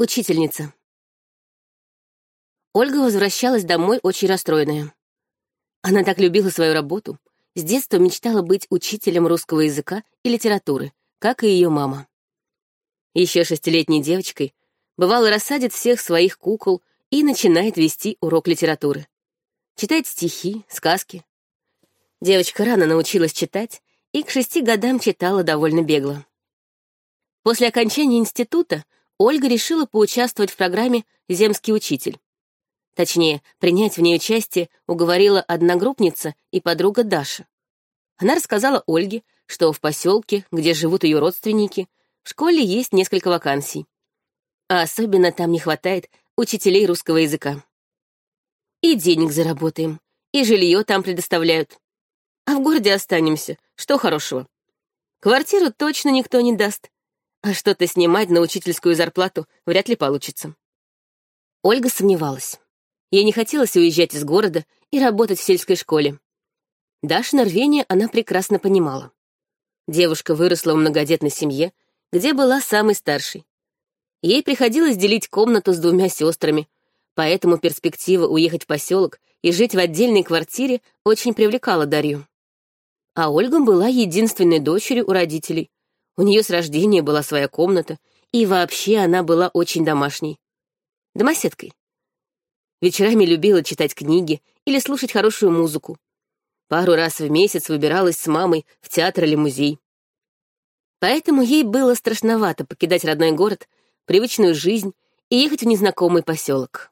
Учительница. Ольга возвращалась домой очень расстроенная. Она так любила свою работу, с детства мечтала быть учителем русского языка и литературы, как и ее мама. Еще шестилетней девочкой бывало рассадит всех своих кукол и начинает вести урок литературы. Читать стихи, сказки. Девочка рано научилась читать и к шести годам читала довольно бегло. После окончания института Ольга решила поучаствовать в программе «Земский учитель». Точнее, принять в ней участие уговорила одногруппница и подруга Даша. Она рассказала Ольге, что в поселке, где живут ее родственники, в школе есть несколько вакансий. А особенно там не хватает учителей русского языка. И денег заработаем, и жилье там предоставляют. А в городе останемся, что хорошего. Квартиру точно никто не даст, а что-то снимать на учительскую зарплату вряд ли получится. Ольга сомневалась. Ей не хотелось уезжать из города и работать в сельской школе. Дашина рвение она прекрасно понимала. Девушка выросла в многодетной семье, где была самой старшей. Ей приходилось делить комнату с двумя сестрами, поэтому перспектива уехать в поселок и жить в отдельной квартире очень привлекала Дарью. А Ольга была единственной дочерью у родителей, у нее с рождения была своя комната, и вообще она была очень домашней. Домоседкой. Вечерами любила читать книги или слушать хорошую музыку. Пару раз в месяц выбиралась с мамой в театр или музей. Поэтому ей было страшновато покидать родной город, привычную жизнь и ехать в незнакомый поселок.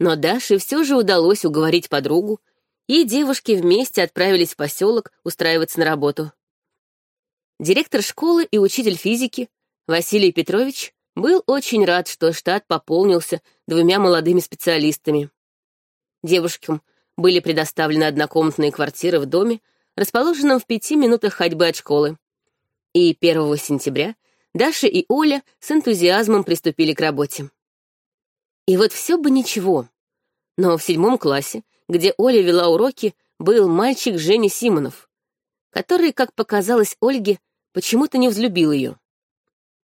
Но Даше все же удалось уговорить подругу, и девушки вместе отправились в поселок устраиваться на работу. Директор школы и учитель физики Василий Петрович был очень рад, что штат пополнился двумя молодыми специалистами. Девушкам были предоставлены однокомнатные квартиры в доме, расположенном в пяти минутах ходьбы от школы. И 1 сентября Даша и Оля с энтузиазмом приступили к работе. И вот все бы ничего. Но в седьмом классе, где Оля вела уроки, был мальчик Женя Симонов, который, как показалось Ольге, почему-то не взлюбил ее.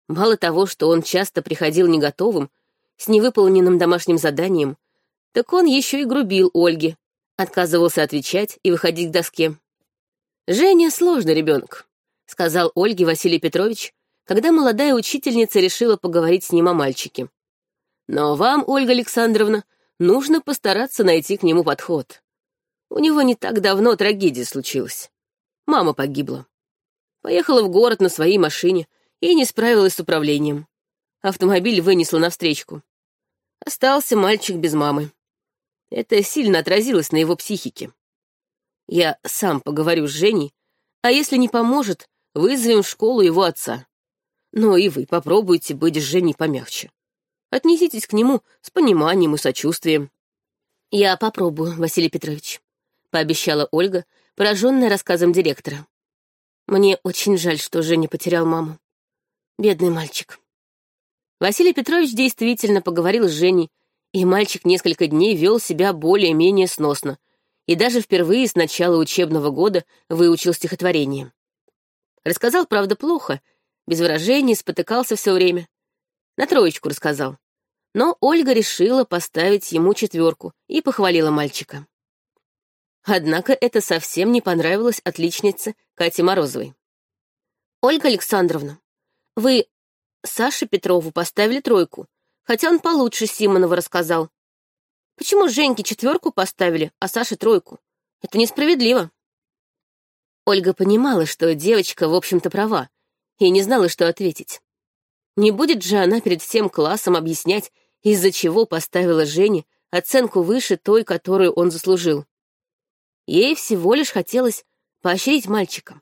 Мало того, что он часто приходил не готовым, с невыполненным домашним заданием, так он еще и грубил Ольге, отказывался отвечать и выходить к доске. «Женя сложный ребенок», — сказал Ольге Василий Петрович, когда молодая учительница решила поговорить с ним о мальчике. «Но вам, Ольга Александровна, нужно постараться найти к нему подход. У него не так давно трагедия случилась. Мама погибла. Поехала в город на своей машине и не справилась с управлением. Автомобиль вынесла навстречку. Остался мальчик без мамы. Это сильно отразилось на его психике. Я сам поговорю с Женей, а если не поможет, вызовем в школу его отца. Но и вы попробуйте быть с Женей помягче. Отнеситесь к нему с пониманием и сочувствием. Я попробую, Василий Петрович, пообещала Ольга, пораженная рассказом директора. Мне очень жаль, что Женя потерял маму. Бедный мальчик. Василий Петрович действительно поговорил с Женей, и мальчик несколько дней вел себя более-менее сносно, и даже впервые с начала учебного года выучил стихотворение. Рассказал, правда, плохо, без выражений, спотыкался все время. На троечку рассказал. Но Ольга решила поставить ему четверку и похвалила мальчика. Однако это совсем не понравилось отличнице Кате Морозовой. «Ольга Александровна, вы Саше Петрову поставили тройку, хотя он получше Симонова рассказал. Почему Женьке четверку поставили, а Саше тройку? Это несправедливо». Ольга понимала, что девочка, в общем-то, права, и не знала, что ответить. Не будет же она перед всем классом объяснять, из-за чего поставила Жене оценку выше той, которую он заслужил. Ей всего лишь хотелось поощрить мальчика,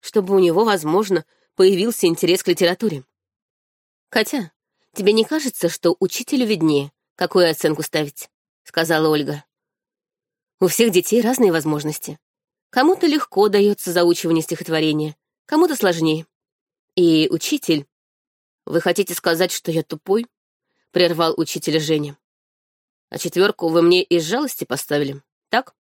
чтобы у него, возможно, появился интерес к литературе. «Хотя, тебе не кажется, что учителю виднее, какую оценку ставить?» — сказала Ольга. «У всех детей разные возможности. Кому-то легко дается заучивание стихотворения, кому-то сложнее. И учитель... Вы хотите сказать, что я тупой?» — прервал учителя Женя. «А четверку вы мне из жалости поставили, так?»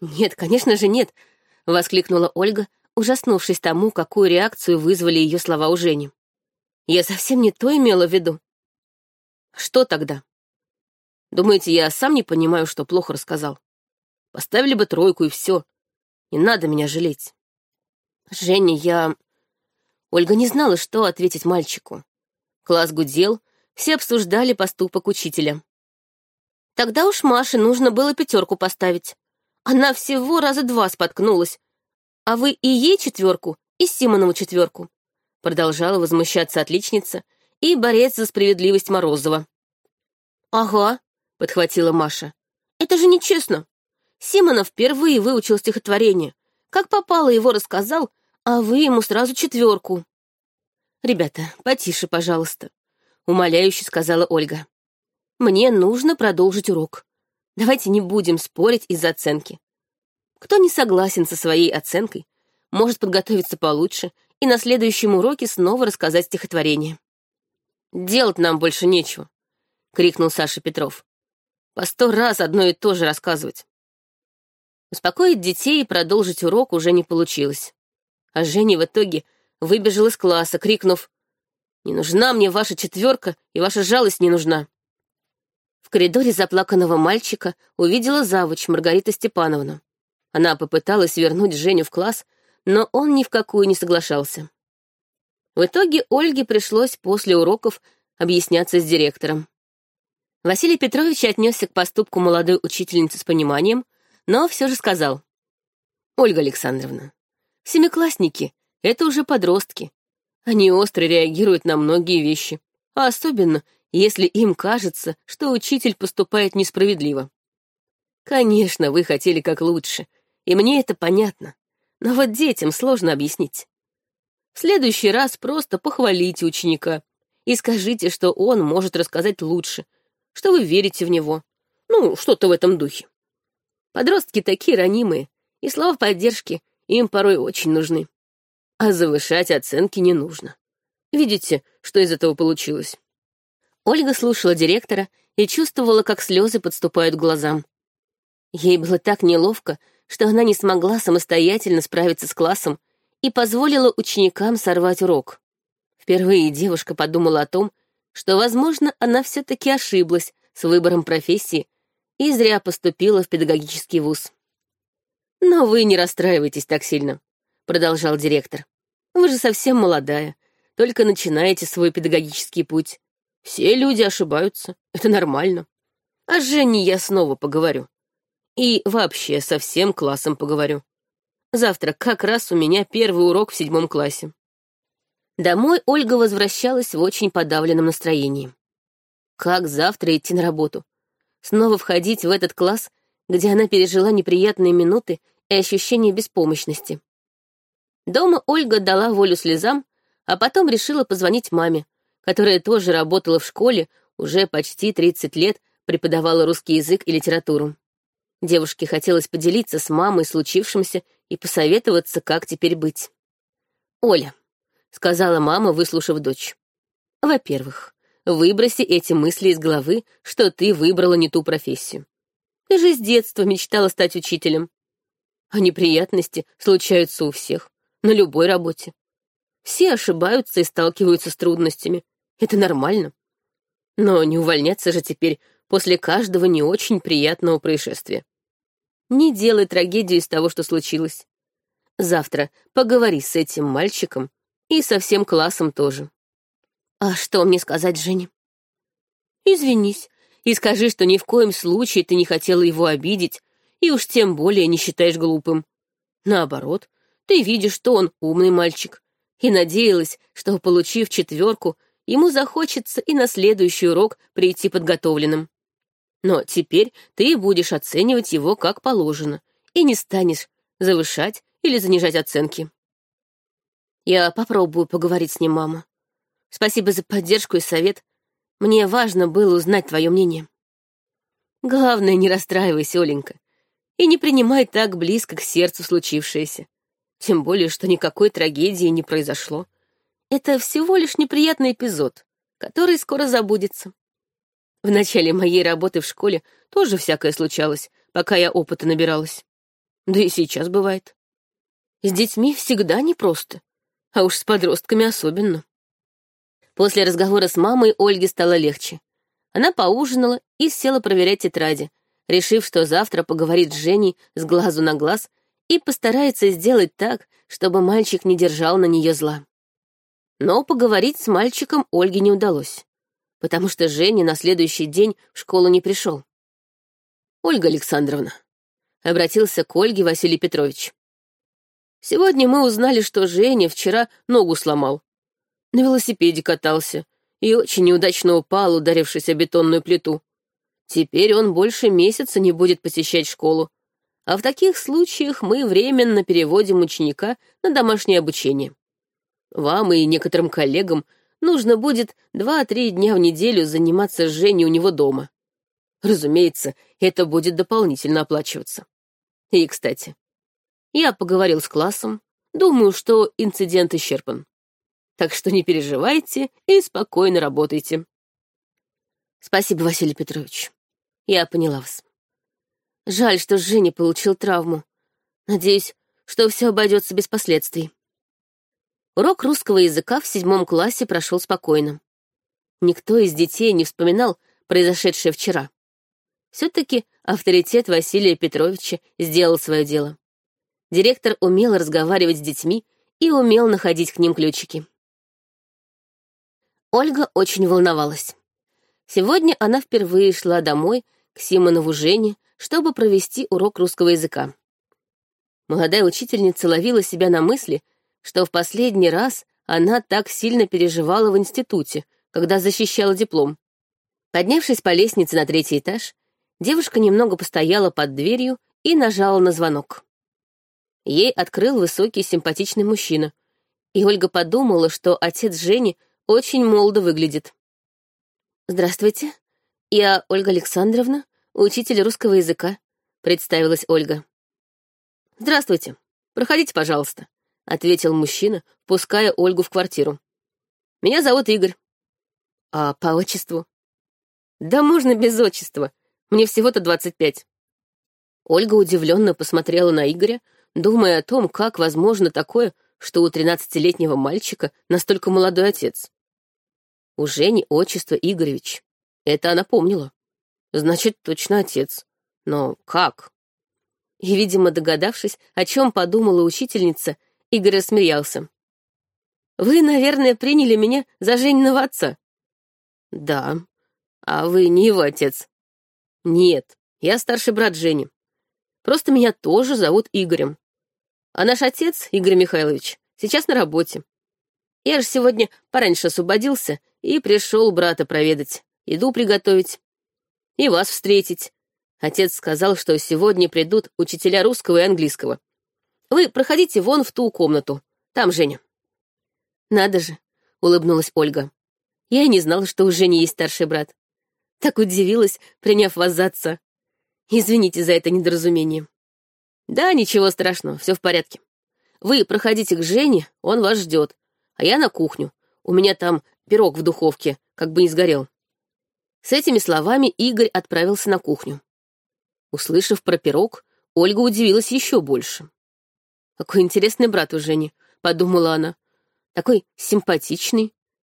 «Нет, конечно же нет», — воскликнула Ольга, ужаснувшись тому, какую реакцию вызвали ее слова у Жени. «Я совсем не то имела в виду. Что тогда? Думаете, я сам не понимаю, что плохо рассказал? Поставили бы тройку и все. Не надо меня жалеть. Женя, я... Ольга не знала, что ответить мальчику. Класс гудел, все обсуждали поступок учителя. Тогда уж Маше нужно было пятерку поставить. Она всего раза два споткнулась. А вы и ей четверку, и Симонову четверку. Продолжала возмущаться отличница и борец за справедливость Морозова. «Ага», — подхватила Маша. «Это же нечестно. Симонов впервые выучил стихотворение. Как попало, его рассказал, а вы ему сразу четверку». «Ребята, потише, пожалуйста», — умоляюще сказала Ольга. «Мне нужно продолжить урок. Давайте не будем спорить из-за оценки. Кто не согласен со своей оценкой, может подготовиться получше и на следующем уроке снова рассказать стихотворение. «Делать нам больше нечего», — крикнул Саша Петров. «По сто раз одно и то же рассказывать». Успокоить детей и продолжить урок уже не получилось. А Женя в итоге выбежал из класса, крикнув «Не нужна мне ваша четверка, и ваша жалость не нужна». Коридоре заплаканного мальчика увидела завуч Маргарита Степановна. Она попыталась вернуть Женю в класс, но он ни в какую не соглашался. В итоге Ольге пришлось после уроков объясняться с директором. Василий Петрович отнесся к поступку молодой учительницы с пониманием, но все же сказал. «Ольга Александровна, семиклассники — это уже подростки. Они остро реагируют на многие вещи, а особенно, если им кажется, что учитель поступает несправедливо. Конечно, вы хотели как лучше, и мне это понятно. Но вот детям сложно объяснить. В следующий раз просто похвалите ученика и скажите, что он может рассказать лучше, что вы верите в него. Ну, что-то в этом духе. Подростки такие ранимые, и слова поддержки им порой очень нужны. А завышать оценки не нужно. Видите, что из этого получилось? Ольга слушала директора и чувствовала, как слезы подступают к глазам. Ей было так неловко, что она не смогла самостоятельно справиться с классом и позволила ученикам сорвать урок. Впервые девушка подумала о том, что, возможно, она все-таки ошиблась с выбором профессии и зря поступила в педагогический вуз. «Но вы не расстраивайтесь так сильно», — продолжал директор. «Вы же совсем молодая, только начинаете свой педагогический путь. Все люди ошибаются, это нормально. А с Женей я снова поговорю. И вообще со всем классом поговорю. Завтра как раз у меня первый урок в седьмом классе. Домой Ольга возвращалась в очень подавленном настроении. Как завтра идти на работу? Снова входить в этот класс, где она пережила неприятные минуты и ощущение беспомощности. Дома Ольга дала волю слезам, а потом решила позвонить маме, которая тоже работала в школе, уже почти 30 лет преподавала русский язык и литературу. Девушке хотелось поделиться с мамой случившимся и посоветоваться, как теперь быть. «Оля», — сказала мама, выслушав дочь, — «во-первых, выброси эти мысли из головы, что ты выбрала не ту профессию. Ты же с детства мечтала стать учителем. А неприятности случаются у всех, на любой работе. Все ошибаются и сталкиваются с трудностями. Это нормально. Но не увольняться же теперь после каждого не очень приятного происшествия. Не делай трагедию из того, что случилось. Завтра поговори с этим мальчиком и со всем классом тоже. А что мне сказать Жене? Извинись и скажи, что ни в коем случае ты не хотела его обидеть и уж тем более не считаешь глупым. Наоборот, ты видишь, что он умный мальчик, и надеялась, что, получив четверку, ему захочется и на следующий урок прийти подготовленным. Но теперь ты будешь оценивать его как положено и не станешь завышать или занижать оценки. Я попробую поговорить с ним, мама. Спасибо за поддержку и совет. Мне важно было узнать твое мнение. Главное, не расстраивайся, Оленька, и не принимай так близко к сердцу случившееся. Тем более, что никакой трагедии не произошло. Это всего лишь неприятный эпизод, который скоро забудется. В начале моей работы в школе тоже всякое случалось, пока я опыта набиралась. Да и сейчас бывает. С детьми всегда непросто, а уж с подростками особенно. После разговора с мамой Ольге стало легче. Она поужинала и села проверять тетради, решив, что завтра поговорит с Женей с глазу на глаз и постарается сделать так, чтобы мальчик не держал на нее зла. Но поговорить с мальчиком Ольге не удалось, потому что Женя на следующий день в школу не пришел. «Ольга Александровна», — обратился к Ольге Василий Петрович. «Сегодня мы узнали, что Женя вчера ногу сломал. На велосипеде катался и очень неудачно упал, ударившись о бетонную плиту. Теперь он больше месяца не будет посещать школу, а в таких случаях мы временно переводим ученика на домашнее обучение. Вам и некоторым коллегам нужно будет два-три дня в неделю заниматься с Женей у него дома. Разумеется, это будет дополнительно оплачиваться. И, кстати, я поговорил с классом, думаю, что инцидент исчерпан. Так что не переживайте и спокойно работайте. Спасибо, Василий Петрович. Я поняла вас. Жаль, что Женя получил травму. Надеюсь, что все обойдется без последствий. Урок русского языка в седьмом классе прошел спокойно. Никто из детей не вспоминал произошедшее вчера. Все-таки авторитет Василия Петровича сделал свое дело. Директор умел разговаривать с детьми и умел находить к ним ключики. Ольга очень волновалась. Сегодня она впервые шла домой к Симонову Жене, чтобы провести урок русского языка. Молодая учительница ловила себя на мысли, что в последний раз она так сильно переживала в институте, когда защищала диплом. Поднявшись по лестнице на третий этаж, девушка немного постояла под дверью и нажала на звонок. Ей открыл высокий симпатичный мужчина, и Ольга подумала, что отец Жени очень молодо выглядит. «Здравствуйте, я Ольга Александровна, учитель русского языка», — представилась Ольга. «Здравствуйте, проходите, пожалуйста», — ответил мужчина, пуская Ольгу в квартиру. «Меня зовут Игорь». «А по отчеству?» «Да можно без отчества. Мне всего-то двадцать пять». Ольга удивленно посмотрела на Игоря, думая о том, как возможно такое, что у тринадцатилетнего мальчика настолько молодой отец. У Жени отчество Игоревич. Это она помнила. Значит, точно отец. Но как? И, видимо, догадавшись, о чем подумала учительница, Игорь рассмеялся. «Вы, наверное, приняли меня за Жениного отца?» «Да. А вы не его отец?» «Нет, я старший брат Жени. Просто меня тоже зовут Игорем. А наш отец, Игорь Михайлович, сейчас на работе. Я же сегодня пораньше освободился и пришел брата проведать, еду приготовить и вас встретить. Отец сказал, что сегодня придут учителя русского и английского. Вы проходите вон в ту комнату. Там Женя. Надо же, улыбнулась Ольга. Я и не знала, что у Жени есть старший брат. Так удивилась, приняв вас за отца. Извините за это недоразумение. Да, ничего страшного, все в порядке. Вы проходите к Жене, он вас ждет, а я на кухню. У меня там пирог в духовке, как бы не сгорел». С этими словами Игорь отправился на кухню. Услышав про пирог, Ольга удивилась еще больше. «Какой интересный брат у Жени», — подумала она. «Такой симпатичный,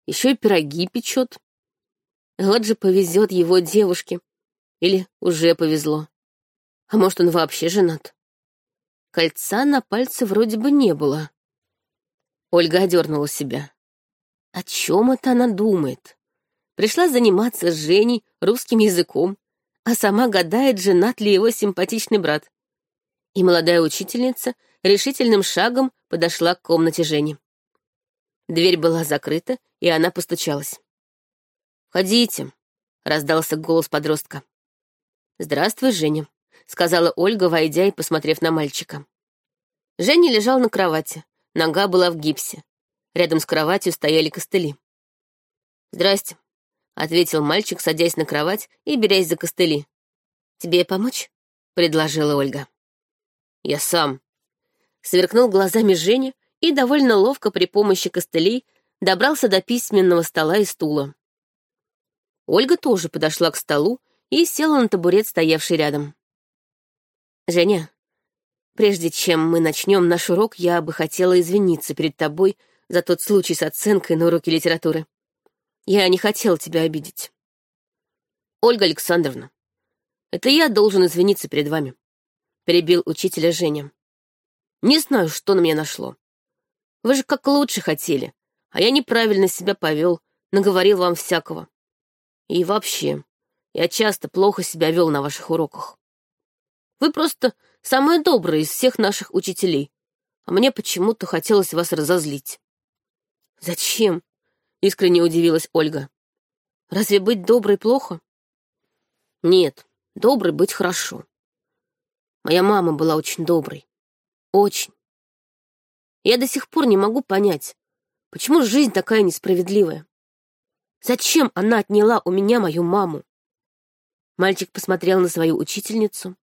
еще и пироги печет. Вот же повезет его девушке. Или уже повезло. А может, он вообще женат?» Кольца на пальце вроде бы не было. Ольга одернула себя. О чем это она думает? Пришла заниматься с Женей русским языком, а сама гадает, женат ли его симпатичный брат. И молодая учительница решительным шагом подошла к комнате Жени. Дверь была закрыта, и она постучалась. «Входите», — раздался голос подростка. «Здравствуй, Женя», — сказала Ольга, войдя и посмотрев на мальчика. Женя лежал на кровати, нога была в гипсе. Рядом с кроватью стояли костыли. «Здрасте», — ответил мальчик, садясь на кровать и берясь за костыли. «Тебе помочь?» — предложила Ольга. «Я сам». Сверкнул глазами Женя и довольно ловко при помощи костылей добрался до письменного стола и стула. Ольга тоже подошла к столу и села на табурет, стоявший рядом. «Женя, прежде чем мы начнем наш урок, я бы хотела извиниться перед тобой за тот случай с оценкой на уроке литературы. Я не хотел тебя обидеть». Ольга Александровна, это я должен извиниться перед вами, перебил учителя Женя. Не знаю, что на меня нашло. Вы же как лучше хотели, а я неправильно себя повел, наговорил вам всякого. И вообще, я часто плохо себя вел на ваших уроках. Вы просто самые добрые из всех наших учителей, а мне почему-то хотелось вас разозлить. Зачем? Искренне удивилась Ольга. Разве быть доброй плохо? Нет, доброй быть хорошо. Моя мама была очень доброй. Очень. Я до сих пор не могу понять, почему жизнь такая несправедливая. Зачем она отняла у меня мою маму? Мальчик посмотрел на свою учительницу,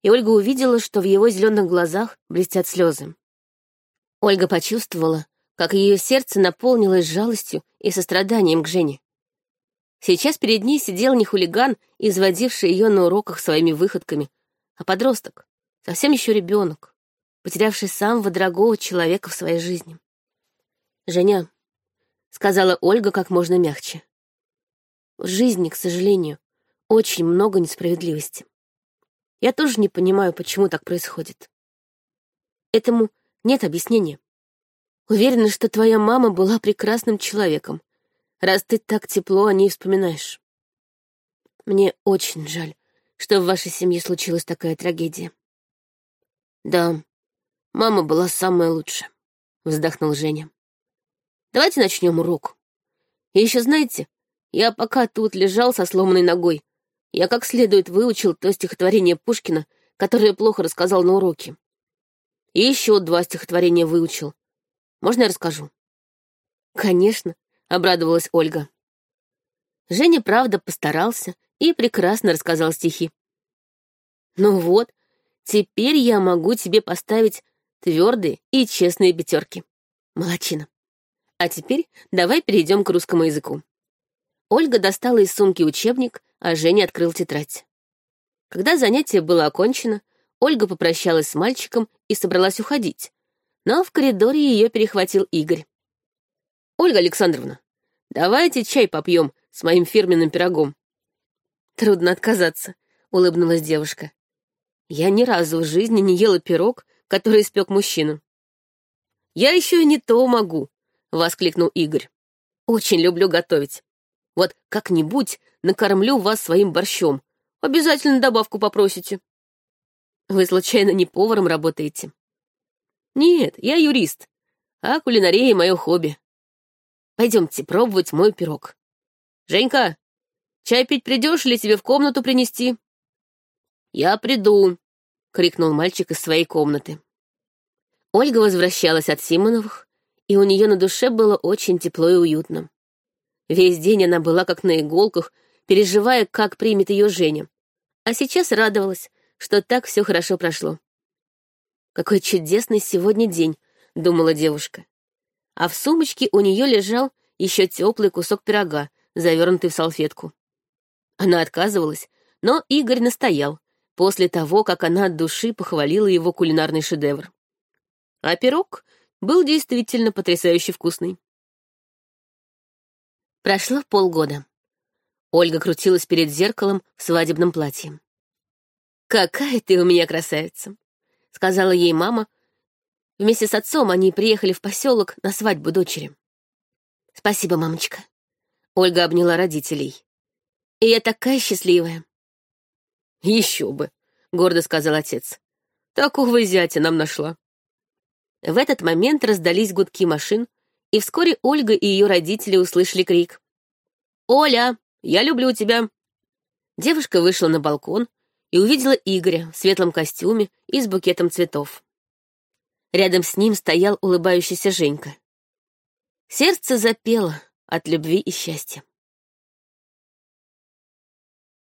и Ольга увидела, что в его зеленых глазах блестят слезы. Ольга почувствовала, как ее сердце наполнилось жалостью и состраданием к Жене. Сейчас перед ней сидел не хулиган, изводивший ее на уроках своими выходками, а подросток, совсем еще ребенок, потерявший самого дорогого человека в своей жизни. «Женя», — сказала Ольга как можно мягче, — «в жизни, к сожалению, очень много несправедливости. Я тоже не понимаю, почему так происходит. Этому нет объяснения. Уверена, что твоя мама была прекрасным человеком, раз ты так тепло о ней вспоминаешь. Мне очень жаль, что в вашей семье случилась такая трагедия. Да, мама была самая лучшая, вздохнул Женя. Давайте начнем урок. И еще знаете, я пока тут лежал со сломанной ногой, я как следует выучил то стихотворение Пушкина, которое плохо рассказал на уроке. И еще два стихотворения выучил. Можно я расскажу? Конечно, — обрадовалась Ольга. Женя, правда, постарался и прекрасно рассказал стихи. «Ну вот, теперь я могу тебе поставить твердые и честные пятерки. Молодчина. А теперь давай перейдем к русскому языку». Ольга достала из сумки учебник, а Женя открыл тетрадь. Когда занятие было окончено, Ольга попрощалась с мальчиком и собралась уходить, но в коридоре ее перехватил Игорь. «Ольга Александровна, давайте чай попьем с моим фирменным пирогом». «Трудно отказаться», — улыбнулась девушка. «Я ни разу в жизни не ела пирог, который испек мужчина». «Я еще и не то могу», — воскликнул Игорь. «Очень люблю готовить. Вот как-нибудь накормлю вас своим борщом. Обязательно добавку попросите». «Вы, случайно, не поваром работаете?» «Нет, я юрист, а кулинария — мое хобби. Пойдемте пробовать мой пирог. Женька, чай пить придешь или тебе в комнату принести? Я приду, крикнул мальчик из своей комнаты. Ольга возвращалась от Симоновых, и у нее на душе было очень тепло и уютно. Весь день она была как на иголках, переживая, как примет ее Женя. А сейчас радовалась, что так все хорошо прошло. «Какой чудесный сегодня день», — думала девушка а в сумочке у нее лежал еще теплый кусок пирога, завернутый в салфетку. Она отказывалась, но Игорь настоял, после того, как она от души похвалила его кулинарный шедевр. А пирог был действительно потрясающе вкусный. Прошло полгода. Ольга крутилась перед зеркалом в свадебном платье. «Какая ты у меня красавица!» — сказала ей мама, Вместе с отцом они приехали в поселок на свадьбу дочери. Спасибо, мамочка. Ольга обняла родителей. И я такая счастливая. Еще бы, гордо сказал отец. Такого зятя нам нашла. В этот момент раздались гудки машин, и вскоре Ольга и ее родители услышали крик. «Оля, я люблю тебя!» Девушка вышла на балкон и увидела Игоря в светлом костюме и с букетом цветов. Рядом с ним стоял улыбающийся Женька. Сердце запело от любви и счастья.